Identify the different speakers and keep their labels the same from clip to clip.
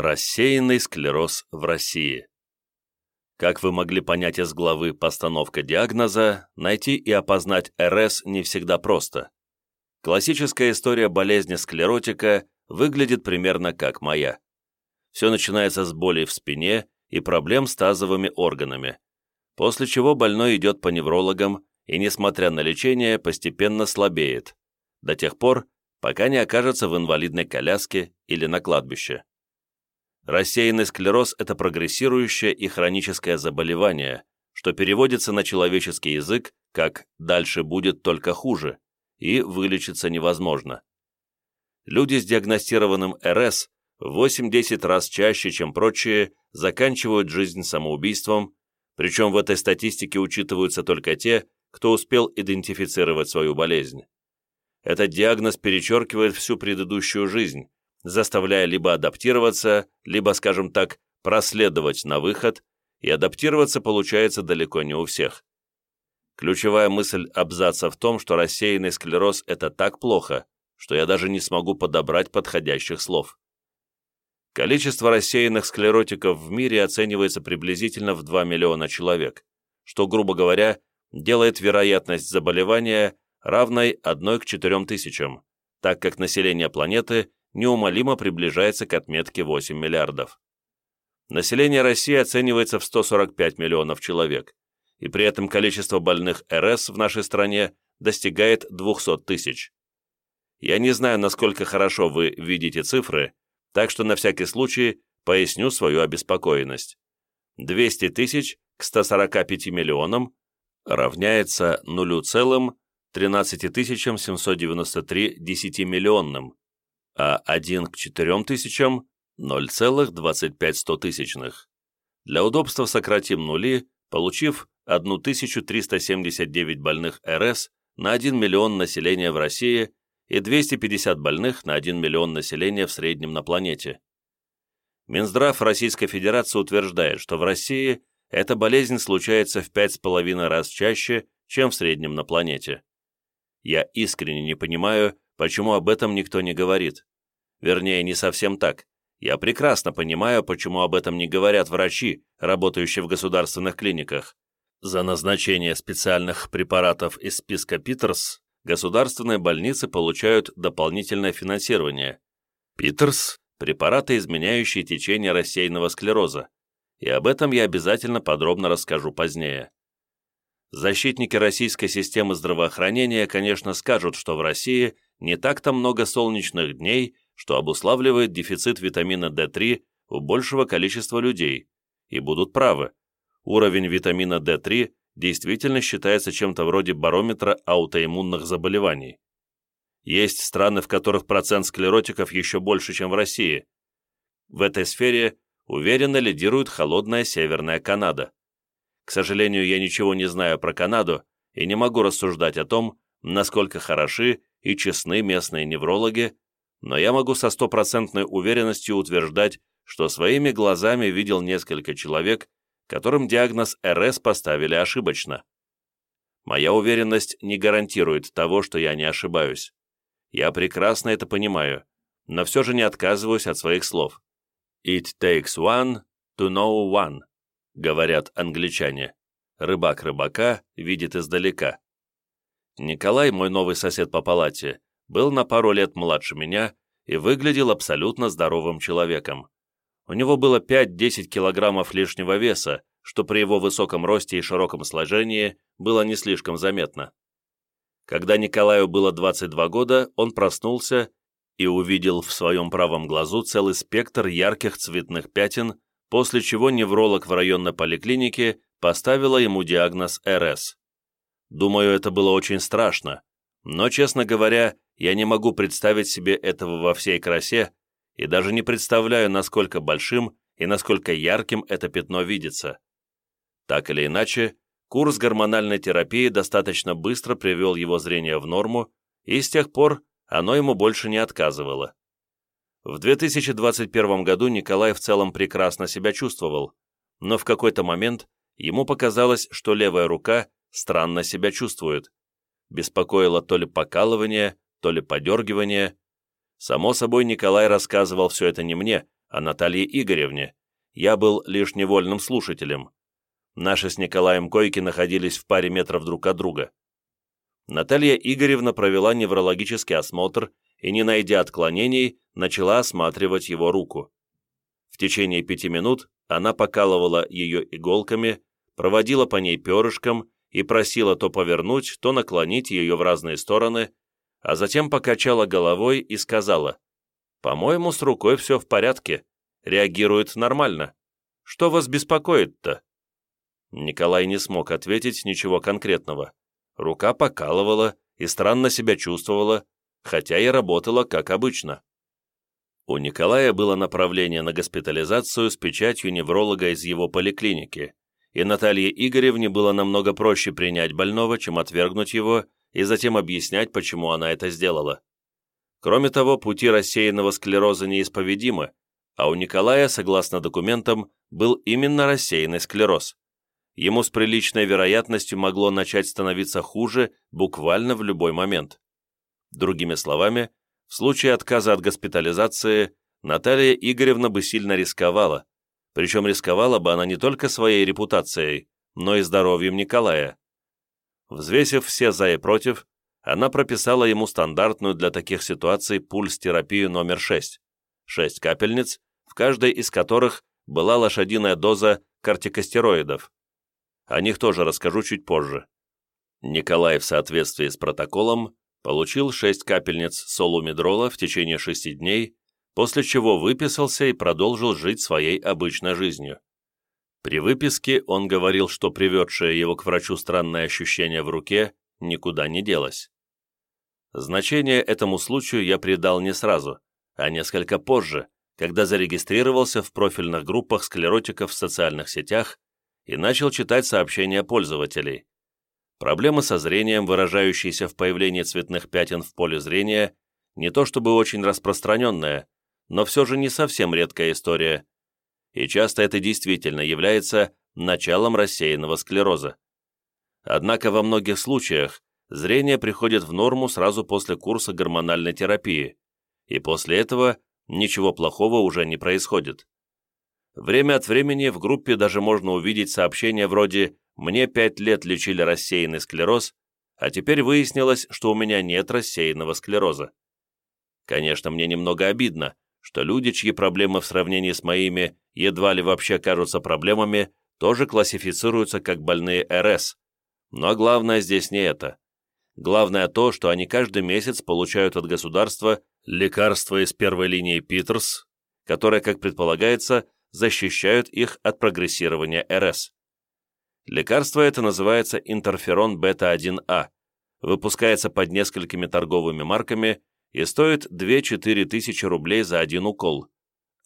Speaker 1: Рассеянный склероз в России. Как вы могли понять из главы «Постановка диагноза», найти и опознать РС не всегда просто. Классическая история болезни склеротика выглядит примерно как моя. Все начинается с боли в спине и проблем с тазовыми органами, после чего больной идет по неврологам и, несмотря на лечение, постепенно слабеет, до тех пор, пока не окажется в инвалидной коляске или на кладбище. Рассеянный склероз – это прогрессирующее и хроническое заболевание, что переводится на человеческий язык как «дальше будет только хуже» и вылечиться невозможно. Люди с диагностированным РС в 8-10 раз чаще, чем прочие, заканчивают жизнь самоубийством, причем в этой статистике учитываются только те, кто успел идентифицировать свою болезнь. Этот диагноз перечеркивает всю предыдущую жизнь, заставляя либо адаптироваться, либо, скажем так, проследовать на выход, и адаптироваться получается далеко не у всех. Ключевая мысль абзаца в том, что рассеянный склероз – это так плохо, что я даже не смогу подобрать подходящих слов. Количество рассеянных склеротиков в мире оценивается приблизительно в 2 миллиона человек, что, грубо говоря, делает вероятность заболевания равной 1 к 4 тысячам, так как население планеты неумолимо приближается к отметке 8 миллиардов. Население России оценивается в 145 миллионов человек, и при этом количество больных РС в нашей стране достигает 200 тысяч. Я не знаю, насколько хорошо вы видите цифры, так что на всякий случай поясню свою обеспокоенность. 200 тысяч к 145 миллионам равняется 0,13 793 десятимиллионным, а 1 к 4 тысячам – 0,25. Для удобства сократим нули, получив 1379 больных РС на 1 миллион населения в России и 250 больных на 1 миллион населения в среднем на планете. Минздрав Российской Федерации утверждает, что в России эта болезнь случается в 5,5 раз чаще, чем в среднем на планете. Я искренне не понимаю, почему об этом никто не говорит. Вернее, не совсем так. Я прекрасно понимаю, почему об этом не говорят врачи, работающие в государственных клиниках. За назначение специальных препаратов из списка Питерс государственные больницы получают дополнительное финансирование. Питерс – препараты, изменяющие течение рассеянного склероза. И об этом я обязательно подробно расскажу позднее. Защитники российской системы здравоохранения, конечно, скажут, что в России не так-то много солнечных дней что обуславливает дефицит витамина D3 у большего количества людей, и будут правы. Уровень витамина D3 действительно считается чем-то вроде барометра аутоиммунных заболеваний. Есть страны, в которых процент склеротиков еще больше, чем в России. В этой сфере уверенно лидирует холодная Северная Канада. К сожалению, я ничего не знаю про Канаду и не могу рассуждать о том, насколько хороши и честны местные неврологи, но я могу со стопроцентной уверенностью утверждать, что своими глазами видел несколько человек, которым диагноз РС поставили ошибочно. Моя уверенность не гарантирует того, что я не ошибаюсь. Я прекрасно это понимаю, но все же не отказываюсь от своих слов. «It takes one to know one», — говорят англичане. Рыбак рыбака видит издалека. Николай, мой новый сосед по палате, был на пару лет младше меня и выглядел абсолютно здоровым человеком. У него было 5-10 килограммов лишнего веса, что при его высоком росте и широком сложении было не слишком заметно. Когда Николаю было 22 года, он проснулся и увидел в своем правом глазу целый спектр ярких цветных пятен, после чего невролог в районной поликлинике поставила ему диагноз РС. Думаю, это было очень страшно, но, честно говоря, я не могу представить себе этого во всей красе и даже не представляю, насколько большим и насколько ярким это пятно видится. Так или иначе, курс гормональной терапии достаточно быстро привел его зрение в норму, и с тех пор оно ему больше не отказывало. В 2021 году Николай в целом прекрасно себя чувствовал, но в какой-то момент ему показалось, что левая рука странно себя чувствует. Беспокоило то ли покалывание, то ли подергивание. Само собой, Николай рассказывал все это не мне, о Наталье Игоревне. Я был лишь невольным слушателем. Наши с Николаем койки находились в паре метров друг от друга. Наталья Игоревна провела неврологический осмотр и, не найдя отклонений, начала осматривать его руку. В течение пяти минут она покалывала ее иголками, проводила по ней перышком и просила то повернуть, то наклонить ее в разные стороны, а затем покачала головой и сказала, «По-моему, с рукой все в порядке, реагирует нормально. Что вас беспокоит-то?» Николай не смог ответить ничего конкретного. Рука покалывала и странно себя чувствовала, хотя и работала как обычно. У Николая было направление на госпитализацию с печатью невролога из его поликлиники, и Наталье Игоревне было намного проще принять больного, чем отвергнуть его и затем объяснять, почему она это сделала. Кроме того, пути рассеянного склероза неисповедимы, а у Николая, согласно документам, был именно рассеянный склероз. Ему с приличной вероятностью могло начать становиться хуже буквально в любой момент. Другими словами, в случае отказа от госпитализации Наталья Игоревна бы сильно рисковала, причем рисковала бы она не только своей репутацией, но и здоровьем Николая. Взвесив все за и против, она прописала ему стандартную для таких ситуаций пульс-терапию номер 6, 6 капельниц, в каждой из которых была лошадиная доза кортикостероидов. О них тоже расскажу чуть позже. Николай в соответствии с протоколом получил 6 капельниц солумедрола в течение 6 дней, после чего выписался и продолжил жить своей обычной жизнью. При выписке он говорил, что приведшее его к врачу странное ощущение в руке никуда не делось. Значение этому случаю я придал не сразу, а несколько позже, когда зарегистрировался в профильных группах склеротиков в социальных сетях и начал читать сообщения пользователей. Проблемы со зрением, выражающиеся в появлении цветных пятен в поле зрения, не то чтобы очень распространенная, но все же не совсем редкая история, и часто это действительно является началом рассеянного склероза. Однако во многих случаях зрение приходит в норму сразу после курса гормональной терапии, и после этого ничего плохого уже не происходит. Время от времени в группе даже можно увидеть сообщения вроде мне пять лет лечили рассеянный склероз, а теперь выяснилось, что у меня нет рассеянного склероза. Конечно, мне немного обидно, что люди, чьи проблемы в сравнении с моими едва ли вообще кажутся проблемами, тоже классифицируются как больные РС. Но главное здесь не это. Главное то, что они каждый месяц получают от государства лекарства из первой линии Питерс, которые, как предполагается, защищают их от прогрессирования РС. Лекарство это называется интерферон бета-1А, выпускается под несколькими торговыми марками и стоит 2-4 тысячи рублей за один укол.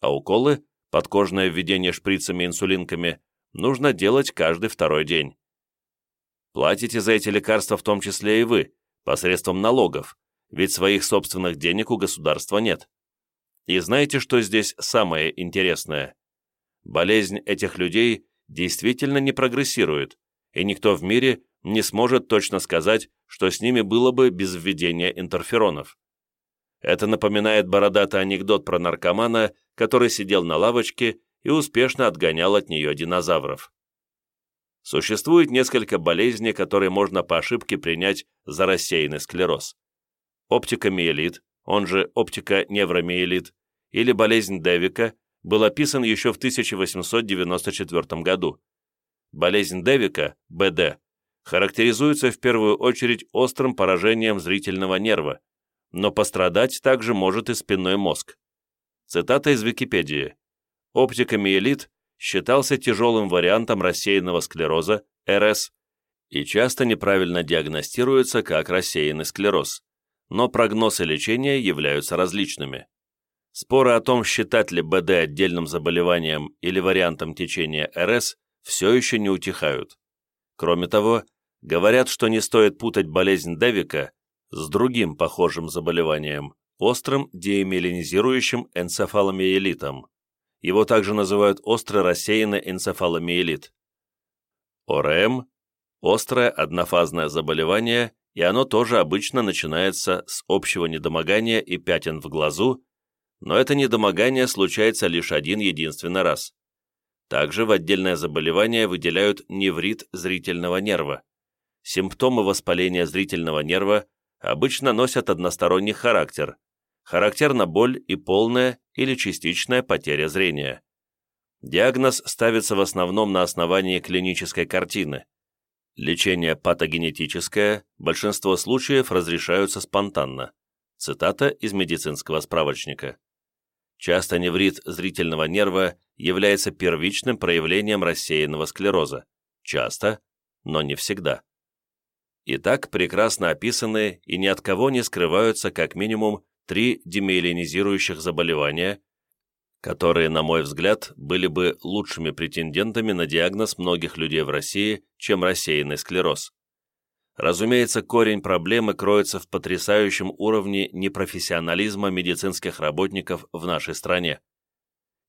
Speaker 1: А уколы, подкожное введение шприцами-инсулинками, нужно делать каждый второй день. Платите за эти лекарства в том числе и вы, посредством налогов, ведь своих собственных денег у государства нет. И знаете, что здесь самое интересное? Болезнь этих людей действительно не прогрессирует, и никто в мире не сможет точно сказать, что с ними было бы без введения интерферонов. Это напоминает бородатый анекдот про наркомана, который сидел на лавочке и успешно отгонял от нее динозавров. Существует несколько болезней, которые можно по ошибке принять за рассеянный склероз. Оптикомиелит, он же оптиконевромиелит, или болезнь Девика, был описан еще в 1894 году. Болезнь Девика, БД, характеризуется в первую очередь острым поражением зрительного нерва, но пострадать также может и спинной мозг. Цитата из Википедии. Оптикомиелит считался тяжелым вариантом рассеянного склероза, РС, и часто неправильно диагностируется как рассеянный склероз, но прогноз и лечение являются различными. Споры о том, считать ли БД отдельным заболеванием или вариантом течения РС, все еще не утихают. Кроме того, говорят, что не стоит путать болезнь Девика с другим похожим заболеванием, острым диэмилинизирующим энцефаломиелитом. Его также называют острый рассеянный энцефаломиелит. ОРМ – острое однофазное заболевание, и оно тоже обычно начинается с общего недомогания и пятен в глазу, но это недомогание случается лишь один единственный раз. Также в отдельное заболевание выделяют неврит зрительного нерва. Симптомы воспаления зрительного нерва обычно носят односторонний характер. Характерна боль и полная или частичная потеря зрения. Диагноз ставится в основном на основании клинической картины. Лечение патогенетическое, большинство случаев разрешаются спонтанно. Цитата из медицинского справочника. Часто неврит зрительного нерва является первичным проявлением рассеянного склероза. Часто, но не всегда. Итак, прекрасно описаны и ни от кого не скрываются как минимум три демиелинизирующих заболевания, которые, на мой взгляд, были бы лучшими претендентами на диагноз многих людей в России, чем рассеянный склероз. Разумеется, корень проблемы кроется в потрясающем уровне непрофессионализма медицинских работников в нашей стране.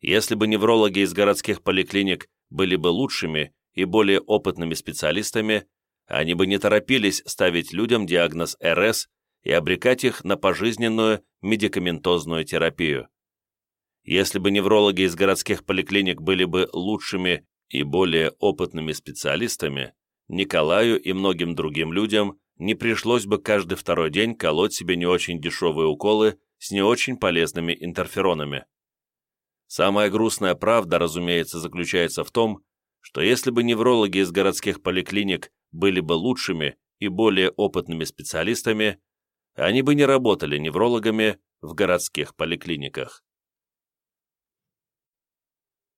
Speaker 1: Если бы неврологи из городских поликлиник были бы лучшими и более опытными специалистами, они бы не торопились ставить людям диагноз РС и обрекать их на пожизненную медикаментозную терапию. Если бы неврологи из городских поликлиник были бы лучшими и более опытными специалистами, Николаю и многим другим людям не пришлось бы каждый второй день колоть себе не очень дешевые уколы с не очень полезными интерферонами. Самая грустная правда, разумеется, заключается в том, что если бы неврологи из городских поликлиник были бы лучшими и более опытными специалистами, они бы не работали неврологами в городских поликлиниках.